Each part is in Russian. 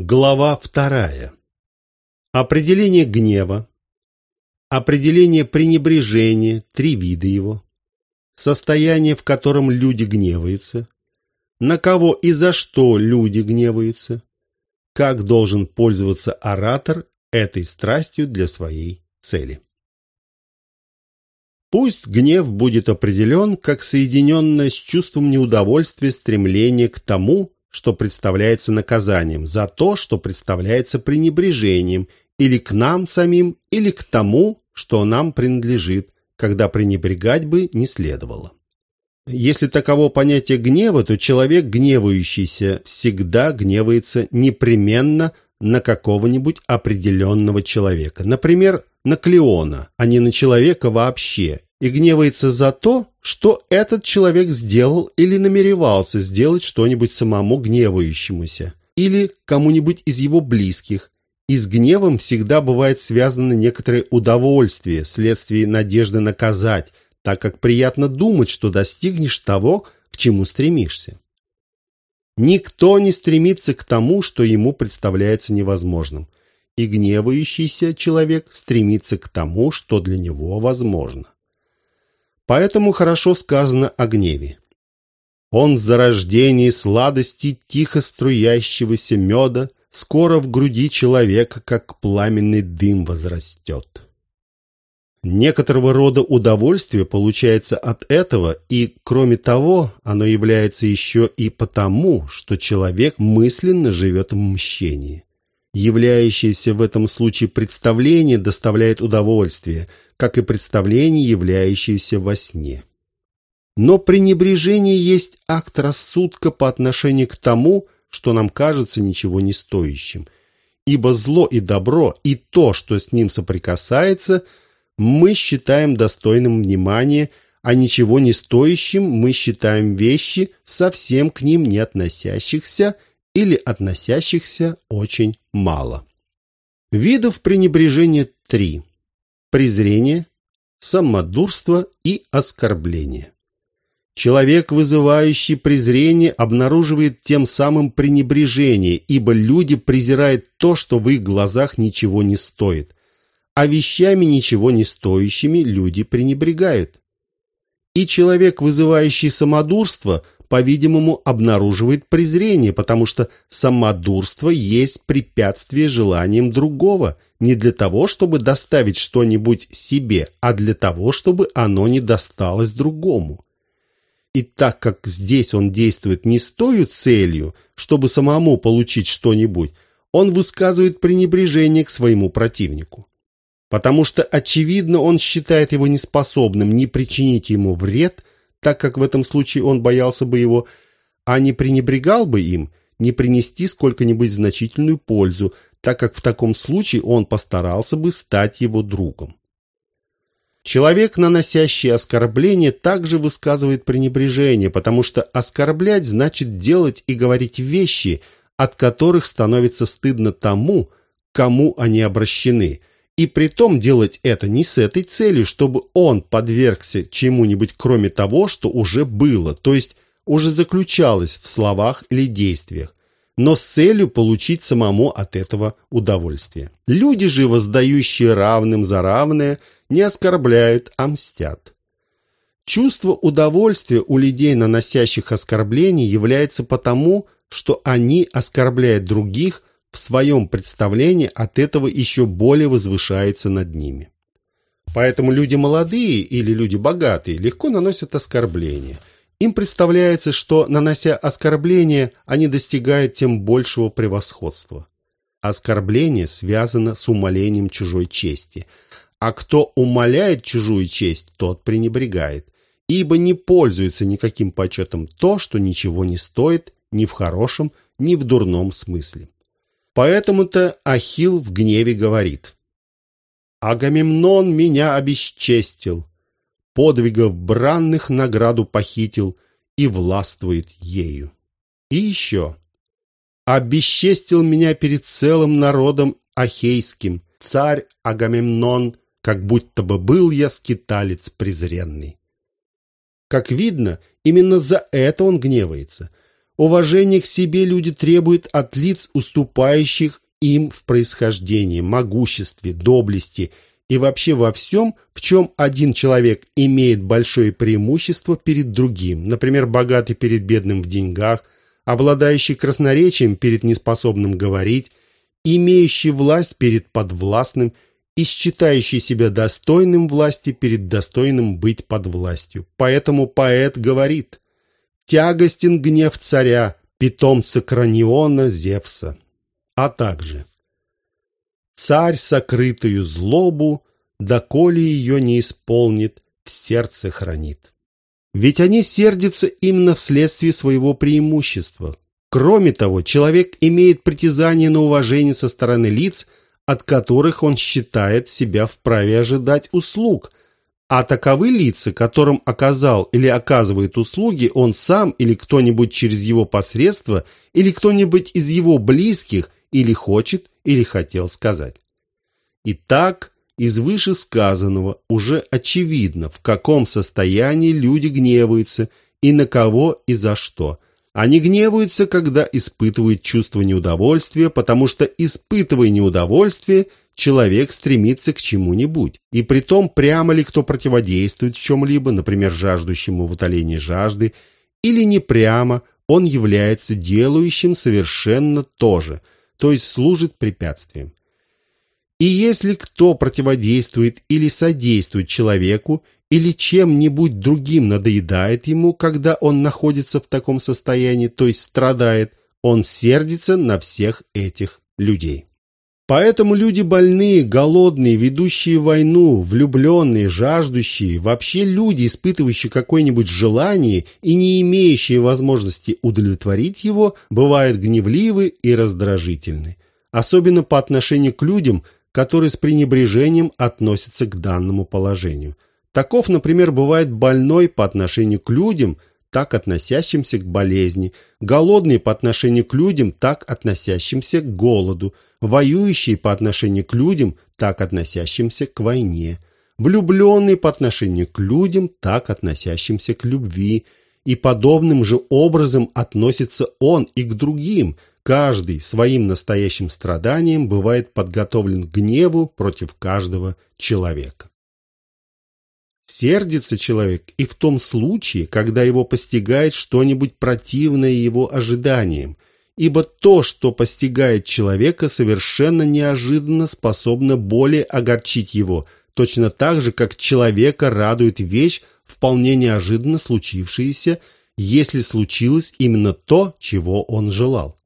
Глава вторая. Определение гнева. Определение пренебрежения, три вида его. Состояние, в котором люди гневаются. На кого и за что люди гневаются. Как должен пользоваться оратор этой страстью для своей цели. Пусть гнев будет определен как соединенное с чувством неудовольствия стремление к тому, что представляется наказанием, за то, что представляется пренебрежением, или к нам самим, или к тому, что нам принадлежит, когда пренебрегать бы не следовало. Если таково понятие гнева, то человек, гневающийся, всегда гневается непременно на какого-нибудь определенного человека. Например, на Клеона, а не на человека вообще, и гневается за то, что этот человек сделал или намеревался сделать что-нибудь самому гневающемуся, или кому-нибудь из его близких. И с гневом всегда бывает связано некоторое удовольствие, вследствие надежды наказать, так как приятно думать, что достигнешь того, к чему стремишься. Никто не стремится к тому, что ему представляется невозможным, и гневающийся человек стремится к тому, что для него возможно. Поэтому хорошо сказано о гневе. Он в зарождении сладости тихо струящегося меда скоро в груди человека, как пламенный дым, возрастет. Некоторого рода удовольствие получается от этого, и, кроме того, оно является еще и потому, что человек мысленно живет в мщении. Являющееся в этом случае представление доставляет удовольствие – как и представление, являющееся во сне. Но пренебрежение есть акт рассудка по отношению к тому, что нам кажется ничего не стоящим. Ибо зло и добро, и то, что с ним соприкасается, мы считаем достойным внимания, а ничего не стоящим мы считаем вещи, совсем к ним не относящихся или относящихся очень мало. Видов пренебрежения три презрение, самодурство и оскорбление. Человек, вызывающий презрение, обнаруживает тем самым пренебрежение, ибо люди презирают то, что в их глазах ничего не стоит, а вещами ничего не стоящими люди пренебрегают. И человек, вызывающий самодурство – по-видимому, обнаруживает презрение, потому что самодурство есть препятствие желаниям другого, не для того, чтобы доставить что-нибудь себе, а для того, чтобы оно не досталось другому. И так как здесь он действует не с той целью, чтобы самому получить что-нибудь, он высказывает пренебрежение к своему противнику. Потому что, очевидно, он считает его неспособным не причинить ему вред – так как в этом случае он боялся бы его, а не пренебрегал бы им, не принести сколько-нибудь значительную пользу, так как в таком случае он постарался бы стать его другом. Человек, наносящий оскорбление, также высказывает пренебрежение, потому что оскорблять значит делать и говорить вещи, от которых становится стыдно тому, кому они обращены – и притом делать это не с этой целью, чтобы он подвергся чему-нибудь кроме того, что уже было, то есть уже заключалось в словах или действиях, но с целью получить самому от этого удовольствие. Люди же, воздающие равным за равное, не оскорбляют, а мстят. Чувство удовольствия у людей, наносящих оскорбления, является потому, что они оскорбляют других в своем представлении от этого еще более возвышается над ними. Поэтому люди молодые или люди богатые легко наносят оскорбления. Им представляется, что, нанося оскорбление, они достигают тем большего превосходства. Оскорбление связано с умолением чужой чести. А кто умоляет чужую честь, тот пренебрегает, ибо не пользуется никаким почетом то, что ничего не стоит ни в хорошем, ни в дурном смысле. Поэтому-то Ахилл в гневе говорит. «Агамемнон меня обесчестил, подвигов бранных награду похитил и властвует ею». И еще. «Обесчестил меня перед целым народом ахейским, царь Агамемнон, как будто бы был я скиталец презренный». Как видно, именно за это он гневается – Уважение к себе люди требуют от лиц, уступающих им в происхождении, могуществе, доблести и вообще во всем, в чем один человек имеет большое преимущество перед другим, например, богатый перед бедным в деньгах, обладающий красноречием перед неспособным говорить, имеющий власть перед подвластным и считающий себя достойным власти перед достойным быть под властью. Поэтому поэт говорит «Тягостен гнев царя, питомца Краниона Зевса» а также «Царь сокрытую злобу, доколе ее не исполнит, в сердце хранит». Ведь они сердятся именно вследствие своего преимущества. Кроме того, человек имеет притязание на уважение со стороны лиц, от которых он считает себя вправе ожидать услуг, а таковы лица, которым оказал или оказывает услуги он сам или кто-нибудь через его посредство, или кто-нибудь из его близких, или хочет, или хотел сказать. Итак, из вышесказанного уже очевидно, в каком состоянии люди гневаются и на кого и за что. Они гневаются, когда испытывают чувство неудовольствия, потому что, испытывая неудовольствие, человек стремится к чему-нибудь. И при том, прямо ли кто противодействует в чем-либо, например, жаждущему в утолении жажды, или не прямо, он является делающим совершенно то же – то есть служит препятствием. И если кто противодействует или содействует человеку, или чем-нибудь другим надоедает ему, когда он находится в таком состоянии, то есть страдает, он сердится на всех этих людей. Поэтому люди больные, голодные, ведущие войну, влюбленные, жаждущие, вообще люди, испытывающие какое-нибудь желание и не имеющие возможности удовлетворить его, бывают гневливы и раздражительны. Особенно по отношению к людям, которые с пренебрежением относятся к данному положению. Таков, например, бывает больной по отношению к людям, так относящимся к болезни, голодный по отношению к людям, так относящимся к голоду – воюющий по отношению к людям, так относящимся к войне, влюбленный по отношению к людям, так относящимся к любви, и подобным же образом относится он и к другим. Каждый своим настоящим страданием бывает подготовлен к гневу против каждого человека. Сердится человек и в том случае, когда его постигает что-нибудь противное его ожиданиям, ибо то, что постигает человека, совершенно неожиданно способно более огорчить его, точно так же, как человека радует вещь, вполне неожиданно случившаяся, если случилось именно то, чего он желал.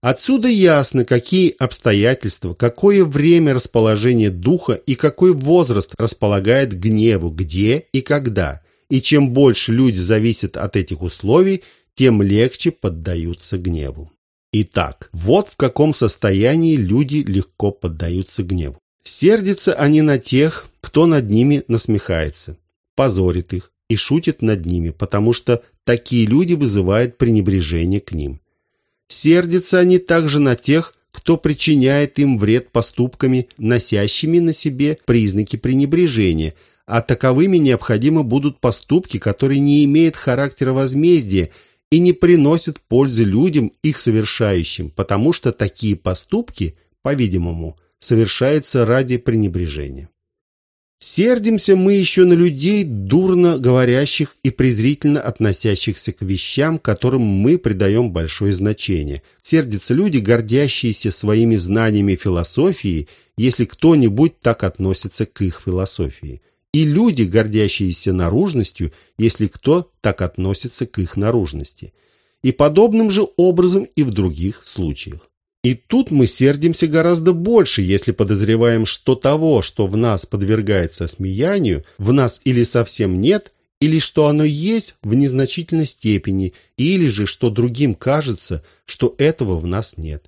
Отсюда ясно, какие обстоятельства, какое время расположения духа и какой возраст располагает гневу, где и когда. И чем больше люди зависят от этих условий, тем легче поддаются гневу. Итак, вот в каком состоянии люди легко поддаются гневу. Сердятся они на тех, кто над ними насмехается, позорит их и шутит над ними, потому что такие люди вызывают пренебрежение к ним. Сердятся они также на тех, кто причиняет им вред поступками, носящими на себе признаки пренебрежения, а таковыми необходимо будут поступки, которые не имеют характера возмездия и не приносят пользы людям, их совершающим, потому что такие поступки, по-видимому, совершаются ради пренебрежения. Сердимся мы еще на людей, дурно говорящих и презрительно относящихся к вещам, которым мы придаем большое значение. Сердятся люди, гордящиеся своими знаниями философии, если кто-нибудь так относится к их философии и люди, гордящиеся наружностью, если кто так относится к их наружности. И подобным же образом и в других случаях. И тут мы сердимся гораздо больше, если подозреваем, что того, что в нас подвергается смеянию, в нас или совсем нет, или что оно есть в незначительной степени, или же что другим кажется, что этого в нас нет.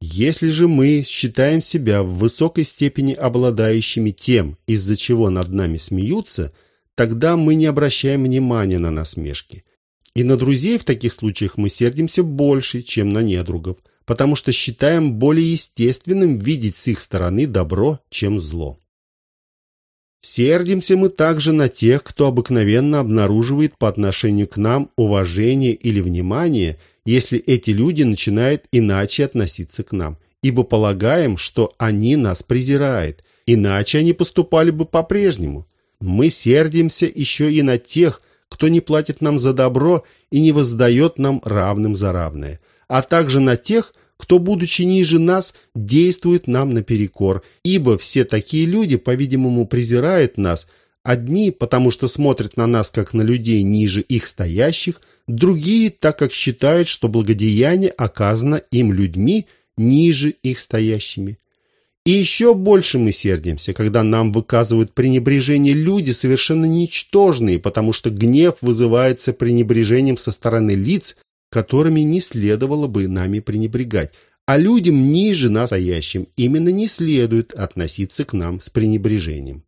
Если же мы считаем себя в высокой степени обладающими тем, из-за чего над нами смеются, тогда мы не обращаем внимания на насмешки. И на друзей в таких случаях мы сердимся больше, чем на недругов, потому что считаем более естественным видеть с их стороны добро, чем зло. Сердимся мы также на тех, кто обыкновенно обнаруживает по отношению к нам уважение или внимание, если эти люди начинают иначе относиться к нам, ибо полагаем, что они нас презирают, иначе они поступали бы по-прежнему. Мы сердимся еще и на тех, кто не платит нам за добро и не воздает нам равным за равное, а также на тех, кто, будучи ниже нас, действует нам наперекор, ибо все такие люди, по-видимому, презирают нас, одни, потому что смотрят на нас, как на людей ниже их стоящих, другие, так как считают, что благодеяние оказано им людьми, ниже их стоящими. И еще больше мы сердимся, когда нам выказывают пренебрежение люди совершенно ничтожные, потому что гнев вызывается пренебрежением со стороны лиц, которыми не следовало бы нами пренебрегать, а людям ниже нас стоящим именно не следует относиться к нам с пренебрежением.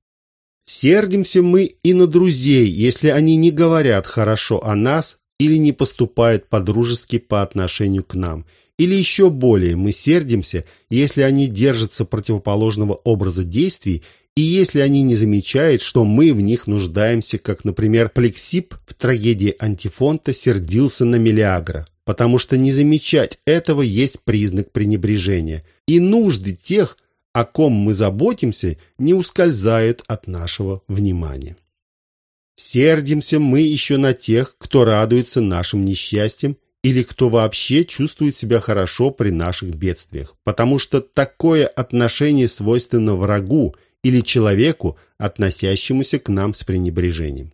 Сердимся мы и на друзей, если они не говорят хорошо о нас или не поступают по-дружески по отношению к нам, или еще более мы сердимся, если они держатся противоположного образа действий и если они не замечают, что мы в них нуждаемся, как, например, Плексип в трагедии Антифонта сердился на Мелеагра, потому что не замечать этого есть признак пренебрежения, и нужды тех, о ком мы заботимся, не ускользают от нашего внимания. Сердимся мы еще на тех, кто радуется нашим несчастьям или кто вообще чувствует себя хорошо при наших бедствиях, потому что такое отношение свойственно врагу – или человеку, относящемуся к нам с пренебрежением.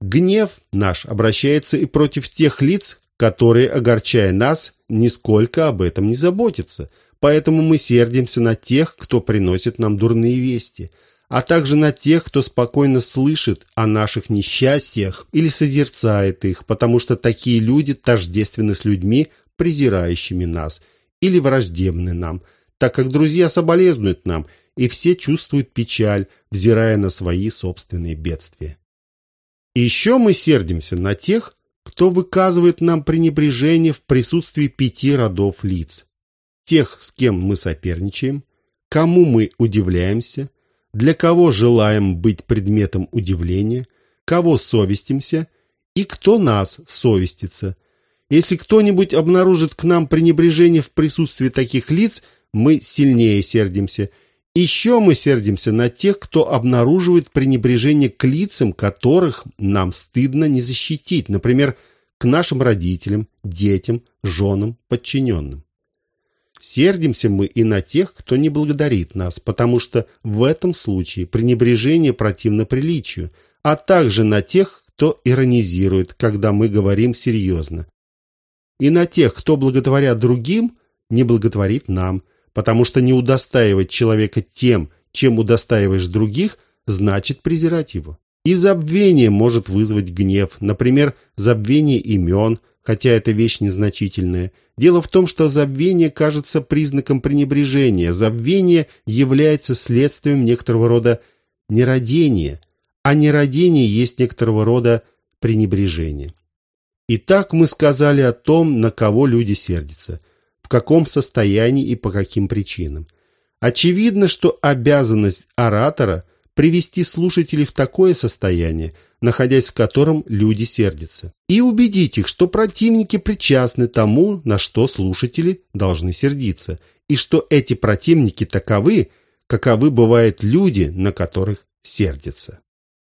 Гнев наш обращается и против тех лиц, которые, огорчая нас, нисколько об этом не заботятся, поэтому мы сердимся на тех, кто приносит нам дурные вести, а также на тех, кто спокойно слышит о наших несчастьях или созерцает их, потому что такие люди тождественны с людьми, презирающими нас или враждебны нам, так как друзья соболезнуют нам – и все чувствуют печаль, взирая на свои собственные бедствия. И еще мы сердимся на тех, кто выказывает нам пренебрежение в присутствии пяти родов лиц. Тех, с кем мы соперничаем, кому мы удивляемся, для кого желаем быть предметом удивления, кого совестимся и кто нас совестится. Если кто-нибудь обнаружит к нам пренебрежение в присутствии таких лиц, мы сильнее сердимся – еще мы сердимся на тех, кто обнаруживает пренебрежение к лицам, которых нам стыдно не защитить, например, к нашим родителям, детям, женам, подчиненным. Сердимся мы и на тех, кто не благодарит нас, потому что в этом случае пренебрежение противно приличию, а также на тех, кто иронизирует, когда мы говорим серьезно. И на тех, кто, благодаря другим, не благотворит нам – потому что не удостаивать человека тем, чем удостаиваешь других, значит презирать его. И забвение может вызвать гнев, например, забвение имен, хотя это вещь незначительная. Дело в том, что забвение кажется признаком пренебрежения, забвение является следствием некоторого рода нерадения, а нерадение есть некоторого рода пренебрежение. Итак, мы сказали о том, на кого люди сердятся – в каком состоянии и по каким причинам. Очевидно, что обязанность оратора – привести слушателей в такое состояние, находясь в котором люди сердятся, и убедить их, что противники причастны тому, на что слушатели должны сердиться, и что эти противники таковы, каковы бывают люди, на которых сердятся.